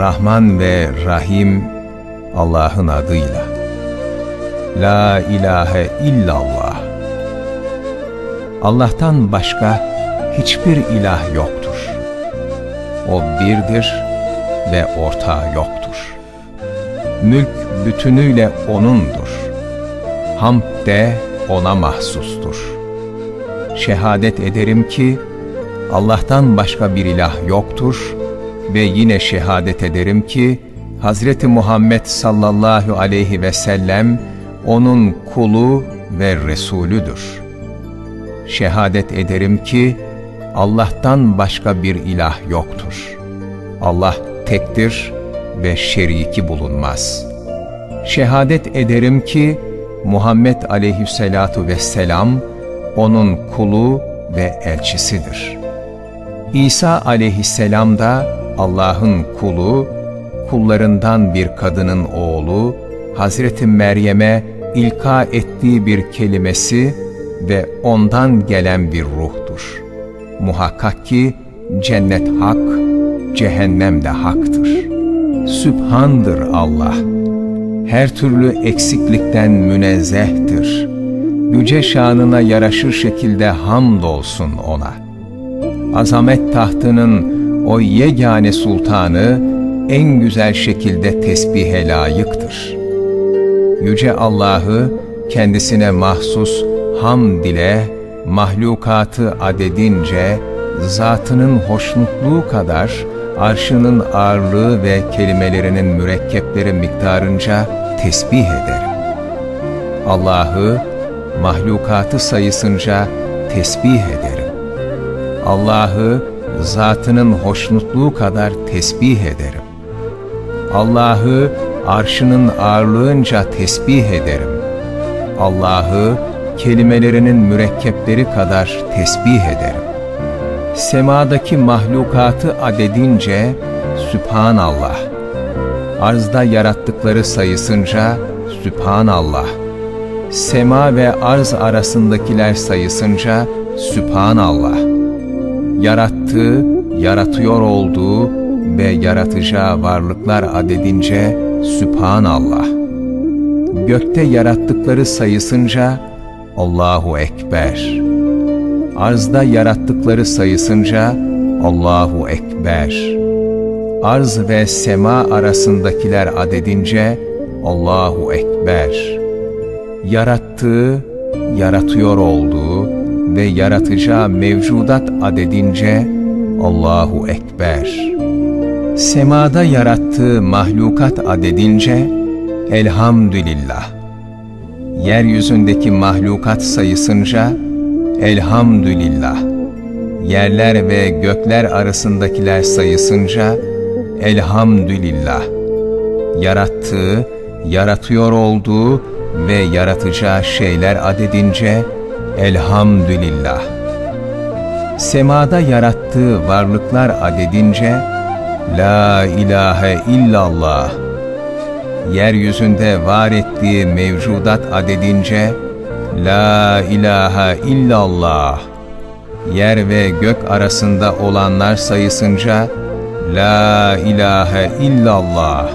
Rahman ve Rahim Allah'ın adıyla. La ilahe illallah. Allah'tan başka hiçbir ilah yoktur. O birdir ve ortağı yoktur. Mülk bütünüyle O'nundur. Hamd de O'na mahsustur. Şehadet ederim ki Allah'tan başka bir ilah yoktur ve yine şehadet ederim ki Hazreti Muhammed sallallahu aleyhi ve sellem O'nun kulu ve Resulüdür. Şehadet ederim ki Allah'tan başka bir ilah yoktur. Allah tektir ve şeriki bulunmaz. Şehadet ederim ki Muhammed aleyhisselatu vesselam onun kulu ve elçisidir. İsa aleyhisselam da Allah'ın kulu, kullarından bir kadının oğlu, Hazreti Meryem'e ilka ettiği bir kelimesi ve ondan gelen bir ruhtur. Muhakkak ki cennet hak, cehennem de haktır. Sübhandır Allah. Her türlü eksiklikten münezzehtir. Yüce şanına yaraşır şekilde hamdolsun O'na. Azamet tahtının o yegane sultanı en güzel şekilde tesbihe layıktır. Yüce Allah'ı kendisine mahsus hamd ile mahlukatı adedince zatının hoşnutluğu kadar arşının ağırlığı ve kelimelerinin mürekkepleri miktarınca tesbih ederim. Allah'ı mahlukatı sayısınca tesbih ederim. Allah'ı zatının hoşnutluğu kadar tesbih ederim. Allah'ı arşının ağırlığınca tesbih ederim. Allah'ı kelimelerinin mürekkepleri kadar tesbih ederim. Semadaki mahlukatı adedince Sübhanallah. Arzda yarattıkları sayısınca Sübhanallah. Sema ve arz arasındakiler sayısınca Sübhanallah. Yarattığı, yaratıyor olduğu ve yaratacağı varlıklar adedince Sübhanallah. Gökte yarattıkları sayısınca Allahu Ekber. Arzda yarattıkları sayısınca Allahu Ekber. Arz ve sema arasındakiler adedince Allahu Ekber. Yarattığı, yaratıyor olduğu ve yaratacağı mevcudat adedince Allahu Ekber. Semada yarattığı mahlukat adedince Elhamdülillah. Yeryüzündeki mahlukat sayısınca elhamdülillah, yerler ve gökler arasındakiler sayısınca elhamdülillah, yarattığı, yaratıyor olduğu ve yaratacağı şeyler adedince elhamdülillah. Semada yarattığı varlıklar adedince La ilahe illallah yeryüzünde var ettiği mevcudat adedince La ilahe illallah yer ve gök arasında olanlar sayısınca La ilahe illallah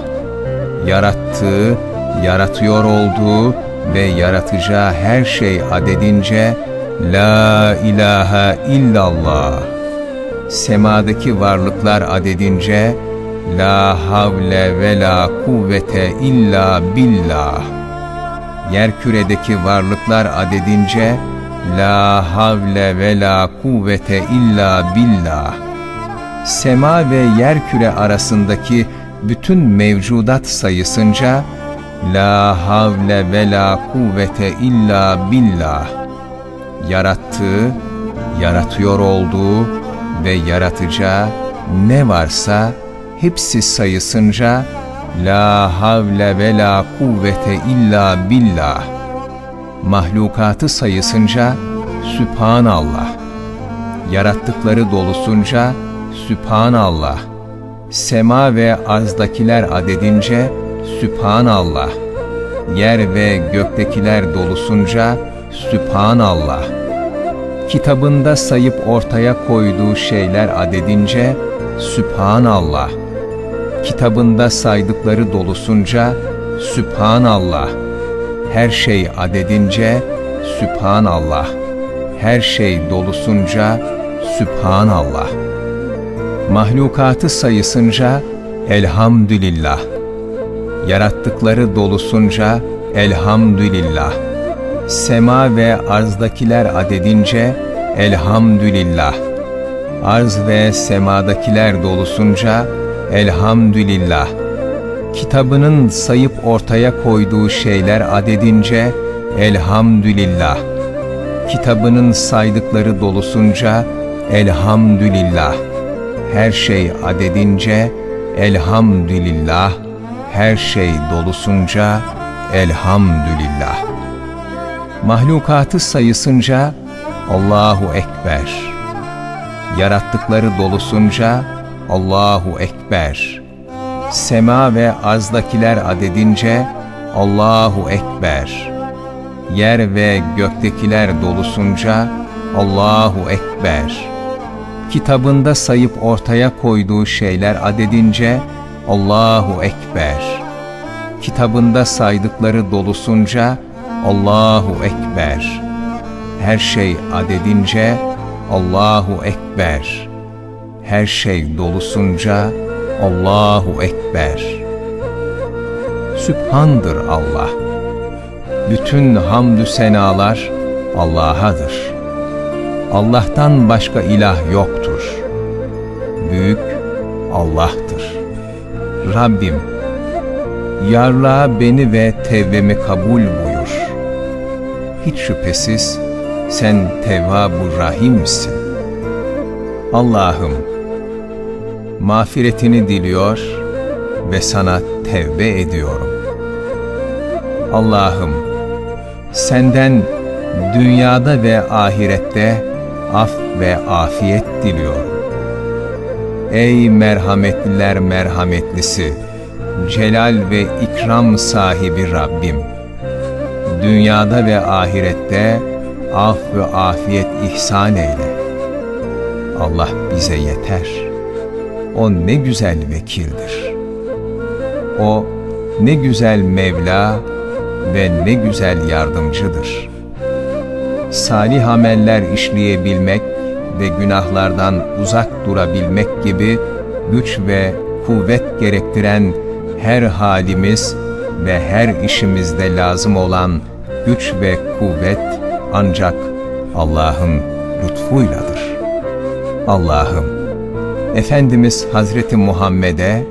yarattığı, yaratıyor olduğu ve yaratacağı her şey adedince La ilahe illallah semadaki varlıklar adedince La havle ve la kuvvete illa billah. Yerküredeki varlıklar adedince La havle ve la kuvvete illa billah. Sema ve yerküre arasındaki bütün mevcudat sayısınca La havle ve la kuvvete illa billah. Yarattığı, yaratıyor olduğu ve yaratacağı ne varsa hepsi sayısınca La havle ve la kuvvete illa billah. Mahlukatı sayısınca Sübhanallah. Yarattıkları dolusunca Sübhanallah. Sema ve arzdakiler adedince Sübhanallah. Yer ve göktekiler dolusunca Sübhanallah. Kitabında sayıp ortaya koyduğu şeyler adedince Sübhanallah kitabında saydıkları dolusunca Sübhanallah. Her şey adedince Sübhanallah. Her şey dolusunca Sübhanallah. Mahlukatı sayısınca Elhamdülillah. Yarattıkları dolusunca Elhamdülillah. Sema ve arzdakiler adedince Elhamdülillah. Arz ve semadakiler dolusunca Elhamdülillah. Kitabının sayıp ortaya koyduğu şeyler adedince Elhamdülillah. Kitabının saydıkları dolusunca Elhamdülillah. Her şey adedince Elhamdülillah. Her şey dolusunca Elhamdülillah. Mahlukatı sayısınca Allahu Ekber. Yarattıkları dolusunca Allahu Ekber. Sema ve arzdakiler adedince Allahu Ekber. Yer ve göktekiler dolusunca Allahu Ekber. Kitabında sayıp ortaya koyduğu şeyler adedince Allahu Ekber. Kitabında saydıkları dolusunca Allahu Ekber. Her şey adedince Allahu Ekber. Her şey dolusunca Allahu Ekber. Sübhandır Allah. Bütün hamdü senalar Allah'adır. Allah'tan başka ilah yoktur. Büyük Allah'tır. Rabbim, yarlığa beni ve tevbemi kabul buyur. Hiç şüphesiz sen Tevvab-ı Rahim'sin. Allah'ım, mağfiretini diliyor ve sana tevbe ediyorum. Allah'ım, senden dünyada ve ahirette af ve afiyet diliyorum. Ey merhametliler merhametlisi, celal ve ikram sahibi Rabbim! Dünyada ve ahirette af ve afiyet ihsan eyle. Allah bize yeter. O ne güzel vekildir. O ne güzel Mevla ve ne güzel yardımcıdır. Salih ameller işleyebilmek ve günahlardan uzak durabilmek gibi güç ve kuvvet gerektiren her halimiz ve her işimizde lazım olan güç ve kuvvet ancak Allah'ın lütfuyladır. Allah'ım, Efendimiz Hazreti Muhammed'e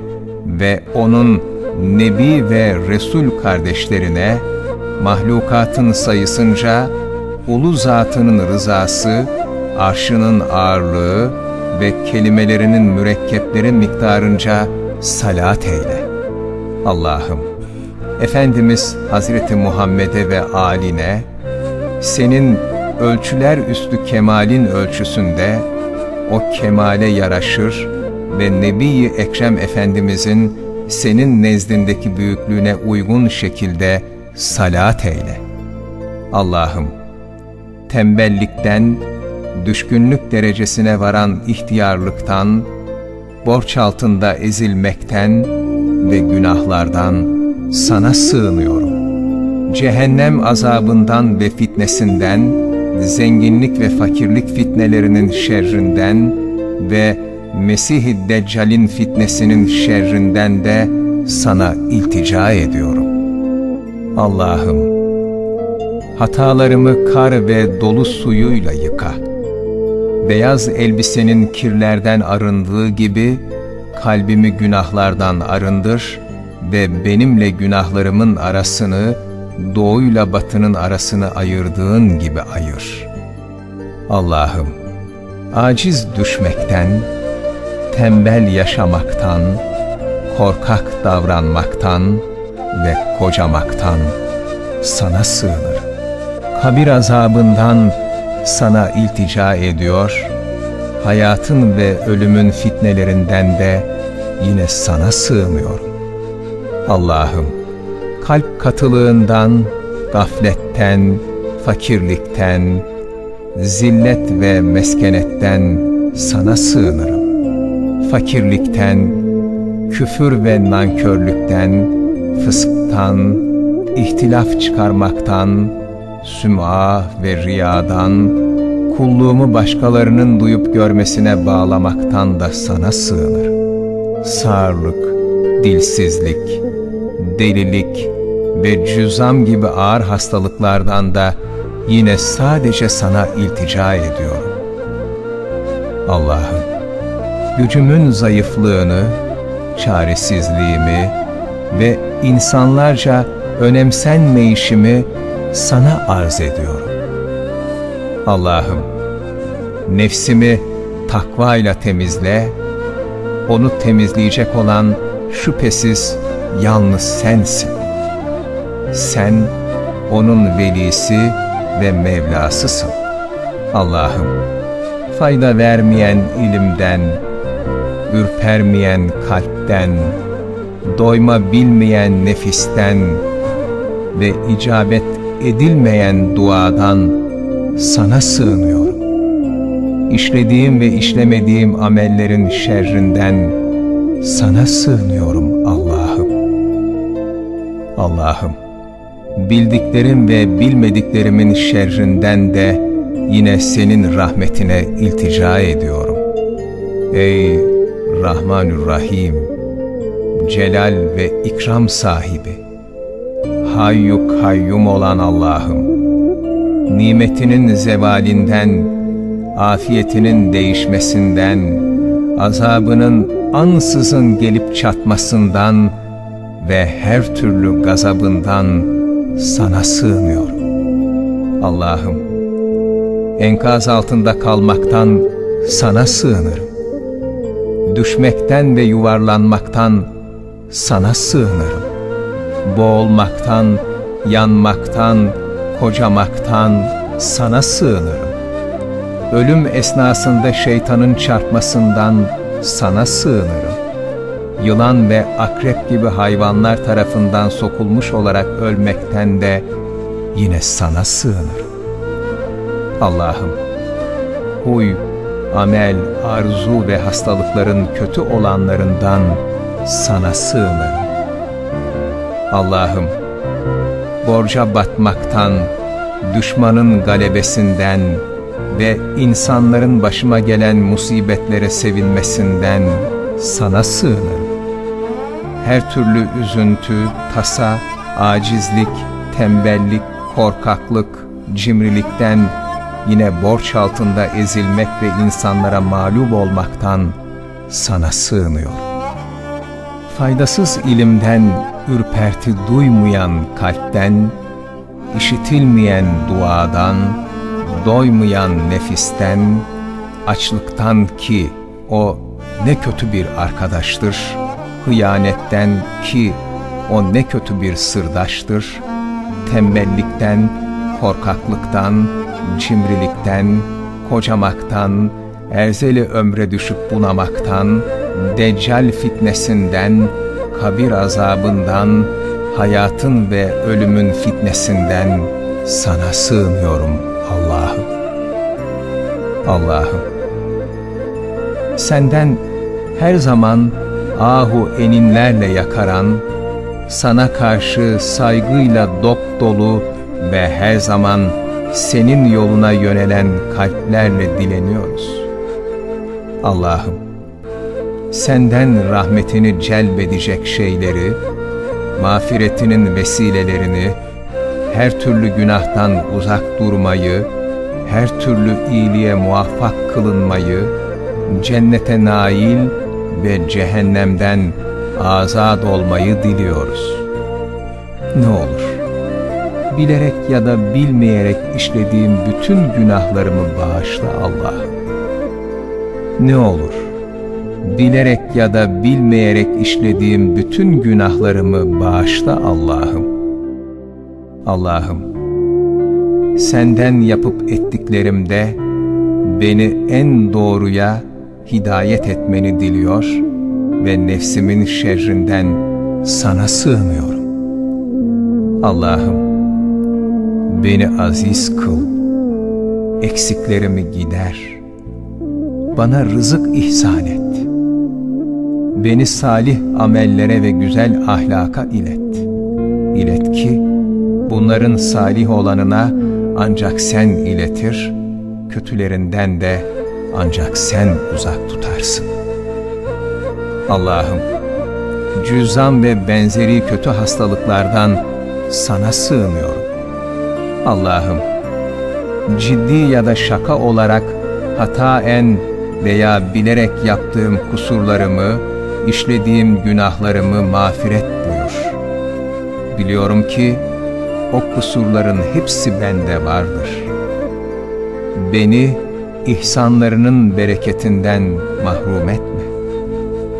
ve onun Nebi ve Resul kardeşlerine mahlukatın sayısınca ulu zatının rızası, arşının ağırlığı ve kelimelerinin mürekkepleri miktarınca salat eyle. Allah'ım, Efendimiz Hazreti Muhammed'e ve âline, senin ölçüler üstü kemalin ölçüsünde o kemale yaraşır ve Nebi-i Ekrem Efendimizin senin nezdindeki büyüklüğüne uygun şekilde salat eyle. Allah'ım, tembellikten, düşkünlük derecesine varan ihtiyarlıktan, borç altında ezilmekten ve günahlardan sana sığınıyorum. Cehennem azabından ve fitnesinden, zenginlik ve fakirlik fitnelerinin şerrinden ve Mesih-i Deccal'in fitnesinin şerrinden de sana iltica ediyorum. Allah'ım, hatalarımı kar ve dolu suyuyla yıka. Beyaz elbisenin kirlerden arındığı gibi, kalbimi günahlardan arındır ve benimle günahlarımın arasını, doğuyla batının arasını ayırdığın gibi ayır. Allah'ım, aciz düşmekten, tembel yaşamaktan, korkak davranmaktan ve kocamaktan sana sığınır. Kabir azabından sana iltica ediyor, hayatın ve ölümün fitnelerinden de yine sana sığınıyorum. Allah'ım, kalp katılığından, gafletten, fakirlikten, zillet ve meskenetten sana sığınırım. Fakirlikten, küfür ve nankörlükten, fısktan, ihtilaf çıkarmaktan, süma ve riyadan, kulluğumu başkalarının duyup görmesine bağlamaktan da sana sığınır. Sağırlık, dilsizlik, delilik ve cüzam gibi ağır hastalıklardan da yine sadece sana iltica ediyorum. Allah'ım, gücümün zayıflığını, çaresizliğimi ve insanlarca önemsenmeyişimi sana arz ediyorum. Allah'ım, nefsimi takvayla temizle, onu temizleyecek olan şüphesiz yalnız sensin. Sen onun velisi ve Mevlasısın. Allah'ım, fayda vermeyen ilimden, ürpermeyen kalpten, doyma bilmeyen nefisten ve icabet edilmeyen duadan sana sığınıyorum. İşlediğim ve işlemediğim amellerin şerrinden sana sığınıyorum Allah'ım. Allah'ım, bildiklerim ve bilmediklerimin şerrinden de yine senin rahmetine iltica ediyorum. Ey Rahmanür Celal ve ikram sahibi, Hayyu kayyum olan Allah'ım, nimetinin zevalinden, afiyetinin değişmesinden, azabının ansızın gelip çatmasından ve her türlü gazabından sana sığınıyorum. Allah'ım, enkaz altında kalmaktan sana sığınırım. Düşmekten ve yuvarlanmaktan sana sığınırım. Boğulmaktan, yanmaktan, kocamaktan sana sığınırım. Ölüm esnasında şeytanın çarpmasından sana sığınırım. Yılan ve akrep gibi hayvanlar tarafından sokulmuş olarak ölmekten de yine sana sığınırım. Allah'ım, huy, amel, arzu ve hastalıkların kötü olanlarından sana sığınırım. Allah'ım, borca batmaktan, düşmanın galebesinden ve insanların başıma gelen musibetlere sevinmesinden sana sığınırım. Her türlü üzüntü, tasa, acizlik, tembellik, korkaklık, cimrilikten, yine borç altında ezilmek ve insanlara mağlup olmaktan sana sığınıyorum. Faydasız ilimden ürperti duymayan kalpten, işitilmeyen duadan, doymayan nefisten, açlıktan ki o ne kötü bir arkadaştır, hıyanetten ki o ne kötü bir sırdaştır, tembellikten, korkaklıktan, cimrilikten, kocamaktan, erzeli ömre düşüp bunamaktan, deccal fitnesinden, kabir azabından, hayatın ve ölümün fitnesinden sana sığınıyorum Allah'ım. Allah'ım, senden her zaman ahu eninlerle yakaran, sana karşı saygıyla dop dolu ve her zaman senin yoluna yönelen kalplerle dileniyoruz. Allah'ım, senden rahmetini celbedecek şeyleri, mağfiretinin vesilelerini, her türlü günahtan uzak durmayı, her türlü iyiliğe muvaffak kılınmayı, cennete nail ve cehennemden azad olmayı diliyoruz. Ne olur, bilerek ya da bilmeyerek işlediğim bütün günahlarımı bağışla Allah'ım. Ne olur, bilerek ya da bilmeyerek işlediğim bütün günahlarımı bağışla Allah'ım. Allah'ım, senden yapıp ettiklerimde beni en doğruya hidayet etmeni diliyor ve nefsimin şerrinden sana sığınıyorum. Allah'ım, beni aziz kıl, eksiklerimi gider, bana rızık ihsan et. Beni salih amellere ve güzel ahlaka ilet. İlet ki bunların salih olanına ancak sen iletir, kötülerinden de ancak sen uzak tutarsın. Allah'ım, cüzdan ve benzeri kötü hastalıklardan sana sığınıyorum. Allah'ım, ciddi ya da şaka olarak hataen veya bilerek yaptığım kusurlarımı, işlediğim günahlarımı mağfiret buyur. Biliyorum ki o kusurların hepsi bende vardır. Beni ihsanlarının bereketinden mahrum etme.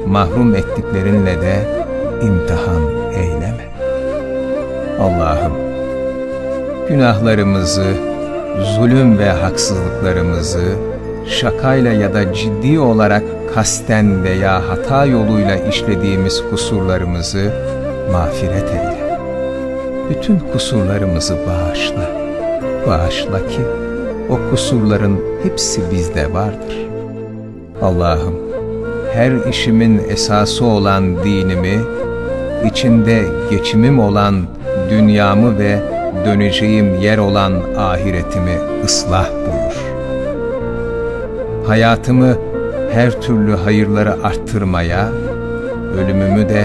Mahrum ettiklerinle de imtihan eyleme. Allah'ım, günahlarımızı, zulüm ve haksızlıklarımızı, şakayla ya da ciddi olarak kasten veya hata yoluyla işlediğimiz kusurlarımızı mağfiret eyle. Bütün kusurlarımızı bağışla. Bağışla ki o kusurların hepsi bizde vardır. Allah'ım her işimin esası olan dinimi, içinde geçimim olan dünyamı ve döneceğim yer olan ahiretimi ıslah buyur. Hayatımı her türlü hayırları arttırmaya, ölümümü de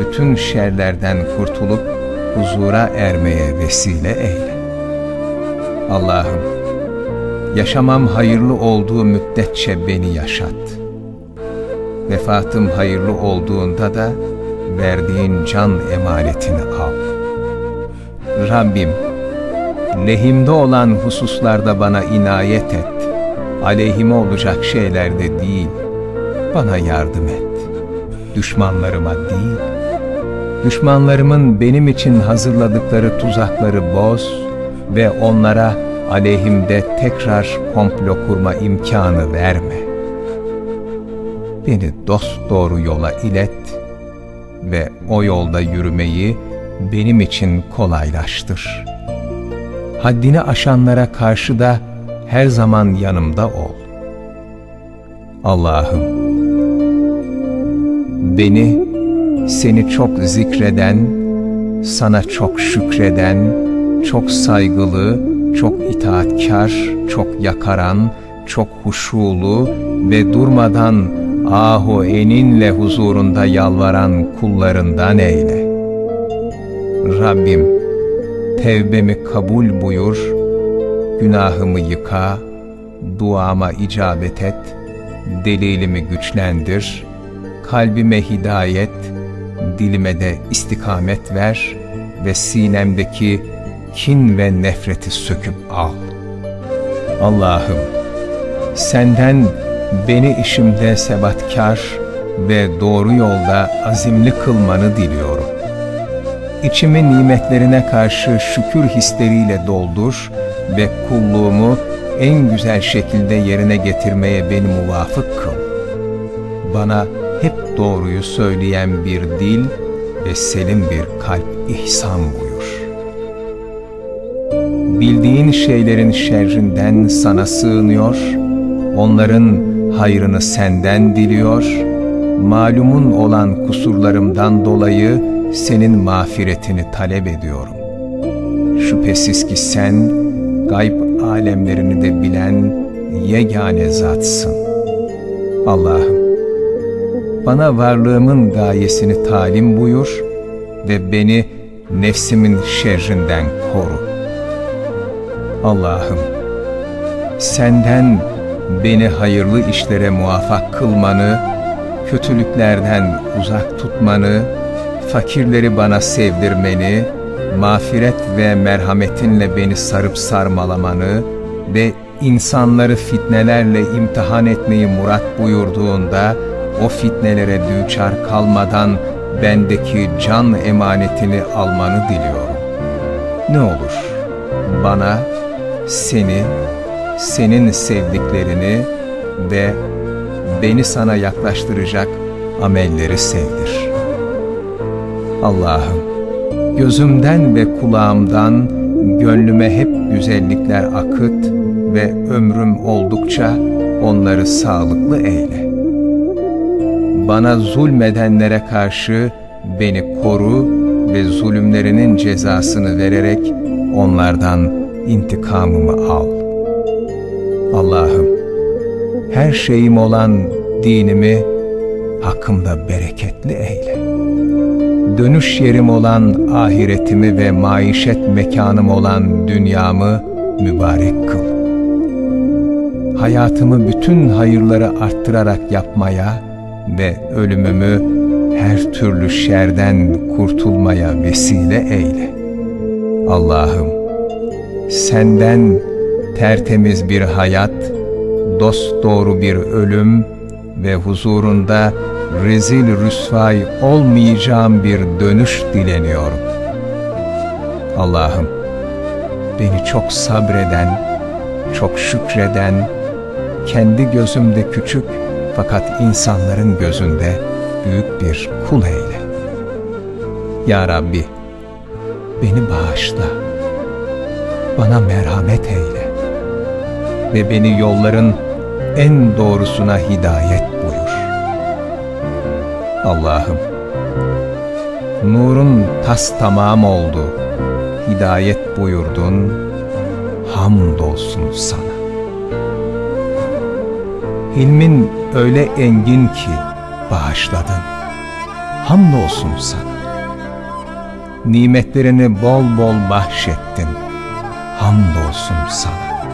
bütün şerlerden kurtulup huzura ermeye vesile eyle. Allah'ım, yaşamam hayırlı olduğu müddetçe beni yaşat. Vefatım hayırlı olduğunda da verdiğin can emanetini al. Rabbim, lehimde olan hususlarda bana inayet et. Aleyhime olacak şeylerde değil, bana yardım et. Düşmanlarıma değil, düşmanlarımın benim için hazırladıkları tuzakları boz ve onlara aleyhimde tekrar komplo kurma imkanı verme. Beni dost doğru yola ilet ve o yolda yürümeyi benim için kolaylaştır. Haddini aşanlara karşı da her zaman yanımda ol. Allah'ım, beni seni çok zikreden, sana çok şükreden, çok saygılı, çok itaatkar, çok yakaran, çok huşulu ve durmadan ahu eninle huzurunda yalvaran kullarından eyle. Rabbim, tevbemi kabul buyur, günahımı yıka, duama icabet et, delilimi güçlendir, kalbime hidayet, dilime de istikamet ver ve sinemdeki kin ve nefreti söküp al. Allah'ım, senden beni işimde sebatkar ve doğru yolda azimli kılmanı diliyorum. İçimi nimetlerine karşı şükür hisleriyle doldur ve kulluğumu en güzel şekilde yerine getirmeye beni muvafık kıl. Bana hep doğruyu söyleyen bir dil ve selim bir kalp ihsan buyur. Bildiğin şeylerin şerrinden sana sığınıyor, onların hayrını senden diliyor, malumun olan kusurlarımdan dolayı senin mağfiretini talep ediyorum. Şüphesiz ki sen gayb alemlerini de bilen yegane zatsın. Allah'ım, bana varlığımın gayesini talim buyur ve beni nefsimin şerrinden koru. Allah'ım, senden beni hayırlı işlere muvaffak kılmanı, kötülüklerden uzak tutmanı, fakirleri bana sevdirmeni, mağfiret ve merhametinle beni sarıp sarmalamanı ve insanları fitnelerle imtihan etmeyi murat buyurduğunda, o fitnelere düçar kalmadan bendeki can emanetini almanı diliyorum. Ne olur bana, seni, senin sevdiklerini ve beni sana yaklaştıracak amelleri sevdir. Allah'ım, gözümden ve kulağımdan gönlüme hep güzellikler akıt ve ömrüm oldukça onları sağlıklı eyle. bana zulmedenlere karşı beni koru ve zulümlerinin cezasını vererek onlardan intikamımı al. Allah'ım, her şeyim olan dinimi hakkımda bereketli eyle. Dönüş yerim olan ahiretimi ve maişet mekanım olan dünyamı mübarek kıl. Hayatımı bütün hayırları arttırarak yapmaya ve ölümümü her türlü şerden kurtulmaya vesile eyle. Allah'ım, senden tertemiz bir hayat, dost doğru bir ölüm ve huzurunda rezil rüsvay olmayacağım bir dönüş dileniyorum. Allah'ım, beni çok sabreden, çok şükreden, kendi gözümde küçük fakat insanların gözünde büyük bir kul eyle. Ya Rabbi, beni bağışla, bana merhamet eyle ve beni yolların en doğrusuna hidayet. Allah'ım, nurun tas tamam oldu, hidayet buyurdun, hamdolsun sana. Hilmin öyle engin ki bağışladın, hamdolsun sana. Nimetlerini bol bol bahşettin, hamdolsun sana.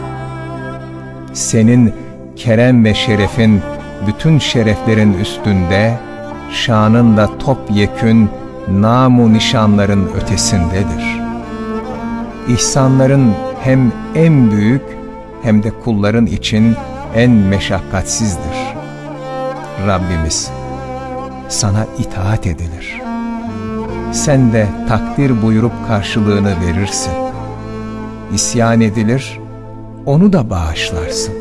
Senin kerem ve şerefin bütün şereflerin üstünde, şanın da topyekün namu nişanların ötesindedir. İhsanların hem en büyük hem de kulların için en meşakkatsizdir. Rabbimiz, sana itaat edilir. Sen de takdir buyurup karşılığını verirsin. İsyan edilir, onu da bağışlarsın.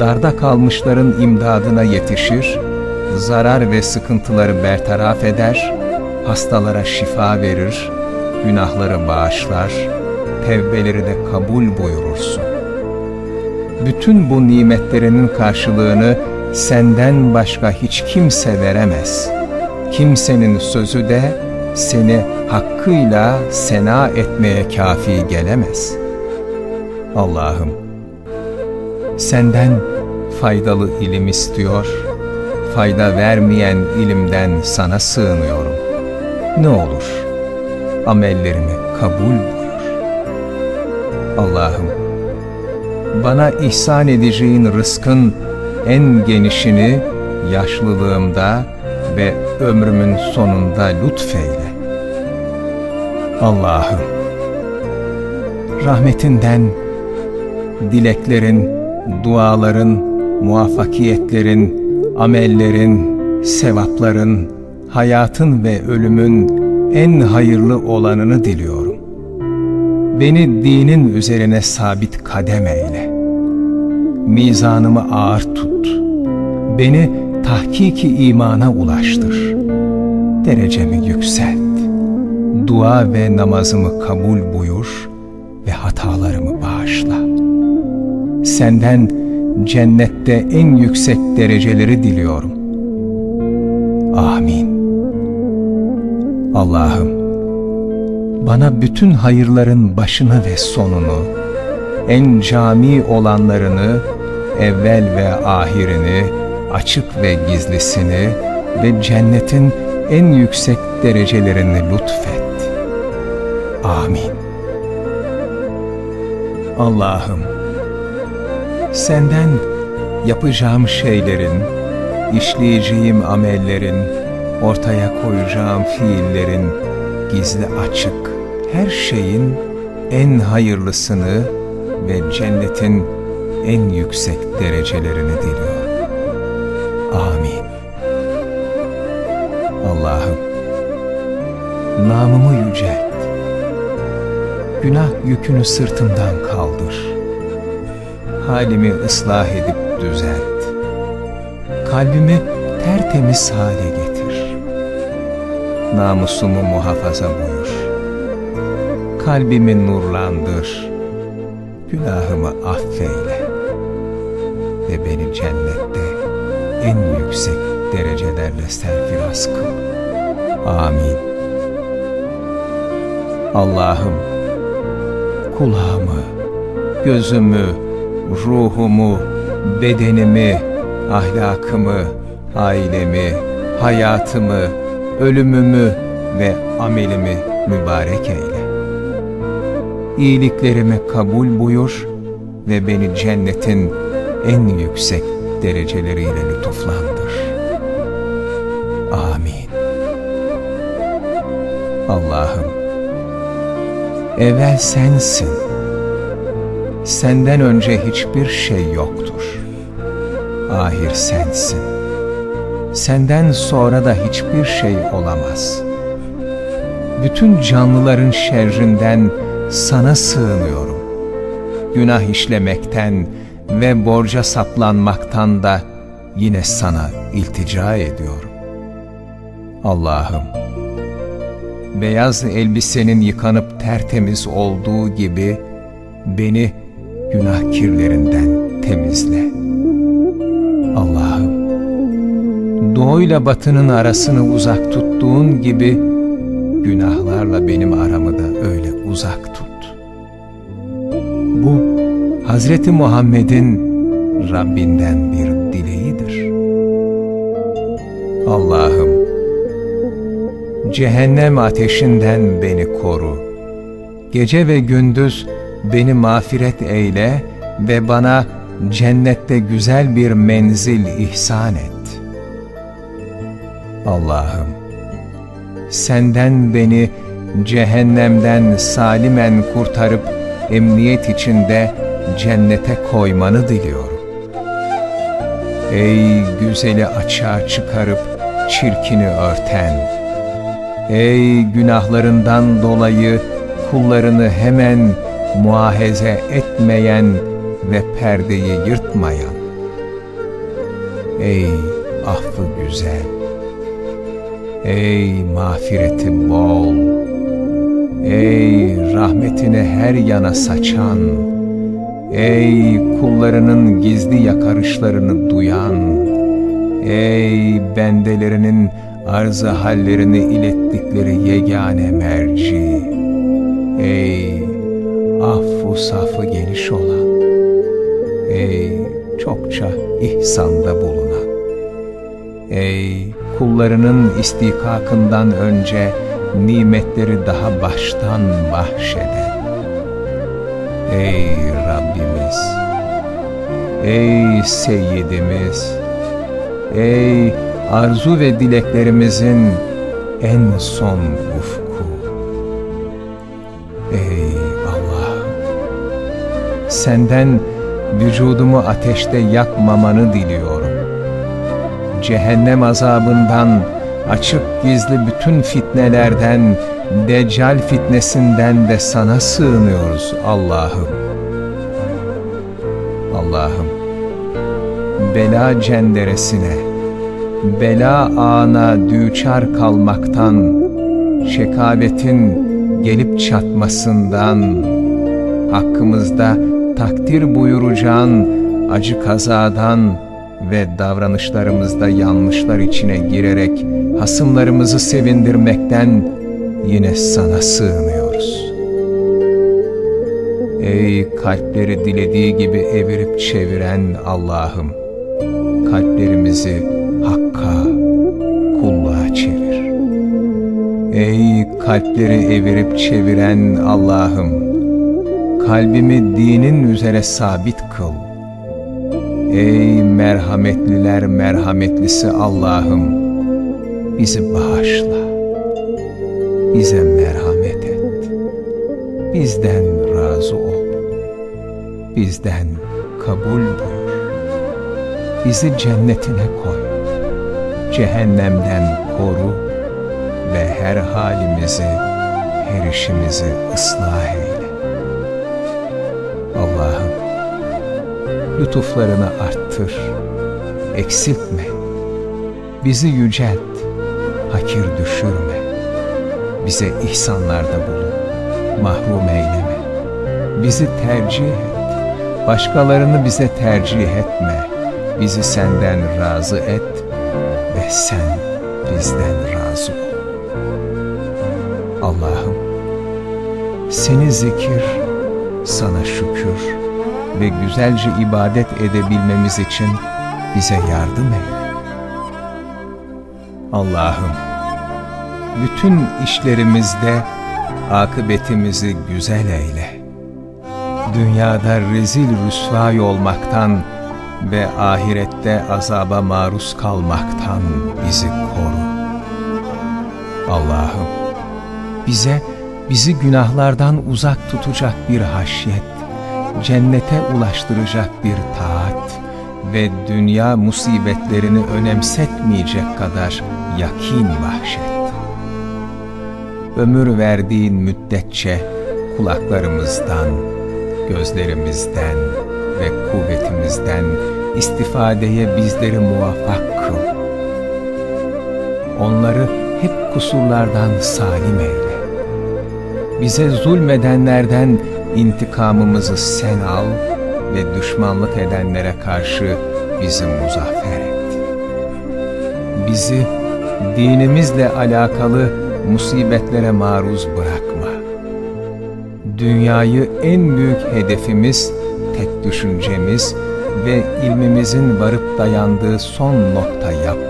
Darda kalmışların imdadına yetişir, zarar ve sıkıntıları bertaraf eder, hastalara şifa verir, günahları bağışlar, tevbeleri de kabul buyurursun. Bütün bu nimetlerinin karşılığını senden başka hiç kimse veremez. Kimsenin sözü de seni hakkıyla sena etmeye kafi gelemez. Allah'ım, senden faydalı ilim istiyor, fayda vermeyen ilimden sana sığınıyorum. Ne olur, amellerimi kabul buyur. Allah'ım, bana ihsan edeceğin rızkın en genişini yaşlılığımda ve ömrümün sonunda lütfeyle. Allah'ım, rahmetinden dileklerin, duaların, muvaffakiyetlerin, amellerin, sevapların, hayatın ve ölümün en hayırlı olanını diliyorum. Beni dinin üzerine sabit kadem eyle. Mizanımı ağır tut. Beni tahkiki imana ulaştır. Derecemi yükselt. Dua ve namazımı kabul buyur ve hatalarımı bağışla. Senden cennette en yüksek dereceleri diliyorum. Amin. Allah'ım, bana bütün hayırların başını ve sonunu, en cami olanlarını, evvel ve ahirini, açık ve gizlisini ve cennetin en yüksek derecelerini lütfet. Amin. Allah'ım, senden yapacağım şeylerin, işleyeceğim amellerin, ortaya koyacağım fiillerin, gizli açık, her şeyin en hayırlısını ve cennetin en yüksek derecelerini diliyorum. Amin. Allah'ım, namımı yücelt. Günah yükünü sırtımdan kaldır. Halimi ıslah edip düzelt. Kalbimi tertemiz hale getir. Namusumu muhafaza buyur. Kalbimi nurlandır. Günahımı affeyle. Ve beni cennette en yüksek derecelerle serfiraz kıl. Amin. Allah'ım, kulağımı, gözümü, ruhumu, bedenimi, ahlakımı, ailemi, hayatımı, ölümümü ve amelimi mübarek eyle. İyiliklerimi kabul buyur ve beni cennetin en yüksek dereceleriyle lütuflandır. Amin. Allah'ım, evvel sensin. Senden önce hiçbir şey yoktur. Ahir sensin. Senden sonra da hiçbir şey olamaz. Bütün canlıların şerrinden sana sığınıyorum. Günah işlemekten ve borca saplanmaktan da yine sana iltica ediyorum. Allah'ım, beyaz elbisenin yıkanıp tertemiz olduğu gibi beni günah kirlerinden temizle. Allah'ım, doğuyla batının arasını uzak tuttuğun gibi günahlarla benim aramı da öyle uzak tut. Bu Hazreti Muhammed'in Rabbinden bir dileğidir. Allah'ım, cehennem ateşinden beni koru. Gece ve gündüz beni mağfiret eyle ve bana cennette güzel bir menzil ihsan et. Allah'ım, senden beni cehennemden salimen kurtarıp emniyet içinde cennete koymanı diliyorum. Ey güzeli açığa çıkarıp çirkini örten, ey günahlarından dolayı kullarını hemen muahaze etmeyen ve perdeyi yırtmayan, ey affı güzel, ey mağfireti bol, ey rahmetini her yana saçan, ey kullarının gizli yakarışlarını duyan, ey bendelerinin arz hallerini ilettikleri yegane merci, ey affu safı geniş olan, ey çokça ihsanda bulunan, ey kullarının istikakından önce nimetleri daha baştan bahşeden, ey Rabbimiz, ey Seyyidimiz, ey arzu ve dileklerimizin en son senden vücudumu ateşte yakmamanı diliyorum. Cehennem azabından, açık gizli bütün fitnelerden, Deccal fitnesinden de sana sığınıyoruz Allah'ım. Allah'ım, bela cenderesine, bela ana düçar kalmaktan, şekavetin gelip çatmasından, hakkımızda takdir buyuracağın acı kazadan ve davranışlarımızda yanlışlar içine girerek hasımlarımızı sevindirmekten yine sana sığınıyoruz. Ey kalpleri dilediği gibi evirip çeviren Allah'ım, kalplerimizi hakka, kulluğa çevir. Ey kalpleri evirip çeviren Allah'ım, kalbimi dinin üzere sabit kıl. Ey merhametliler merhametlisi Allah'ım, bizi bağışla. Bize merhamet et. Bizden razı ol. Bizden kabul buyur. Bizi cennetine koy. Cehennemden koru ve her halimizi, her işimizi ıslah eyle. Lütuflarını arttır, eksiltme, bizi yücelt, hakir düşürme, bize ihsanlarda bulun, mahrum eyleme, bizi tercih et, başkalarını bize tercih etme, bizi senden razı et ve sen bizden razı ol. Allah'ım, seni zikir, sana şükür ve güzelce ibadet edebilmemiz için bize yardım eyle. Allah'ım, bütün işlerimizde akıbetimizi güzel eyle. Dünyada rezil rüsvay olmaktan ve ahirette azaba maruz kalmaktan bizi koru. Allah'ım, bize bizi günahlardan uzak tutacak bir haşyet, cennete ulaştıracak bir taat ve dünya musibetlerini önemsetmeyecek kadar yakin bahşet. Ömür verdiğin müddetçe kulaklarımızdan, gözlerimizden ve kuvvetimizden istifadeye bizleri muvaffak kıl. Onları hep kusurlardan salim eyle. Bize zulmedenlerden intikamımızı sen al ve düşmanlık edenlere karşı bizi muzaffer et. Bizi dinimizle alakalı musibetlere maruz bırakma. Dünyayı en büyük hedefimiz, tek düşüncemiz ve ilmimizin varıp dayandığı son nokta yapma.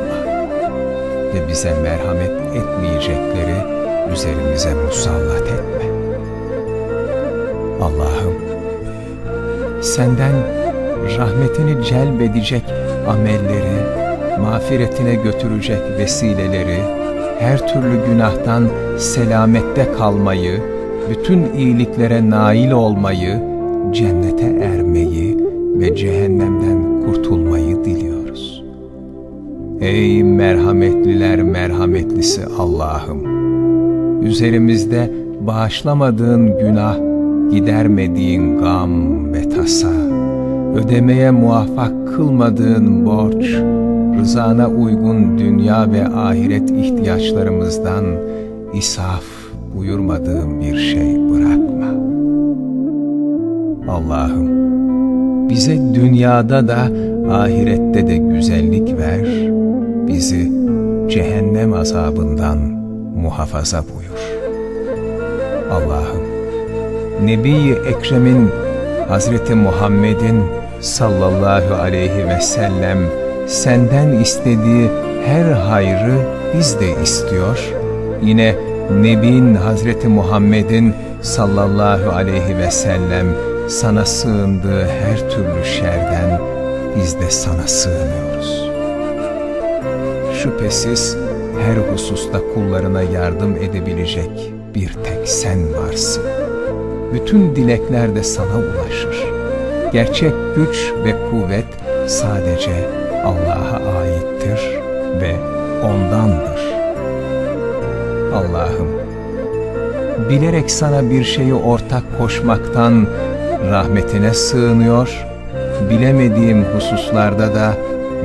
Ve bize merhamet etmeyecekleri üzerimize musallat etme. Allah'ım, senden rahmetini celbedecek amelleri, mağfiretine götürecek vesileleri, her türlü günahtan selamette kalmayı, bütün iyiliklere nail olmayı, cennete ermeyi ve cehennemden kurtulmayı diliyoruz. Ey merhametliler merhametlisi Allah'ım! Üzerimizde bağışlamadığın günah, gidermediğin gam ve tasa, ödemeye muvaffak kılmadığın borç, rızana uygun dünya ve ahiret ihtiyaçlarımızdan isaf buyurmadığım bir şey bırakma. Allah'ım, bize dünyada da ahirette de güzellik ver, bizi cehennem azabından muhafaza buyur. Allah'ım, Nebi-i Ekrem'in Hazreti Muhammed'in sallallahu aleyhi ve sellem senden istediği her hayrı biz de istiyor. Yine Nebin Hazreti Muhammed'in sallallahu aleyhi ve sellem sana sığındığı her türlü şerden biz de sana sığınıyoruz. Şüphesiz her hususta kullarına yardım edebilecek bir tek sen varsın. Bütün dilekler de sana ulaşır. Gerçek güç ve kuvvet sadece Allah'a aittir ve O'ndandır. Allah'ım, bilerek sana bir şeyi ortak koşmaktan rahmetine sığınıyor, bilemediğim hususlarda da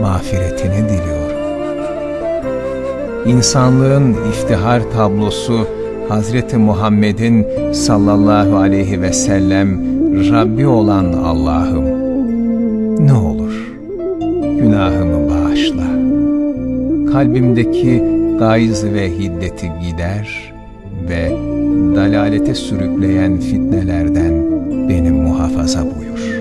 mağfiretini diliyorum. İnsanlığın iftihar tablosu Hazreti Muhammed'in sallallahu aleyhi ve sellem Rabbi olan Allah'ım, ne olur günahımı bağışla. Kalbimdeki gayz ve hiddeti gider ve dalalete sürükleyen fitnelerden beni muhafaza buyur.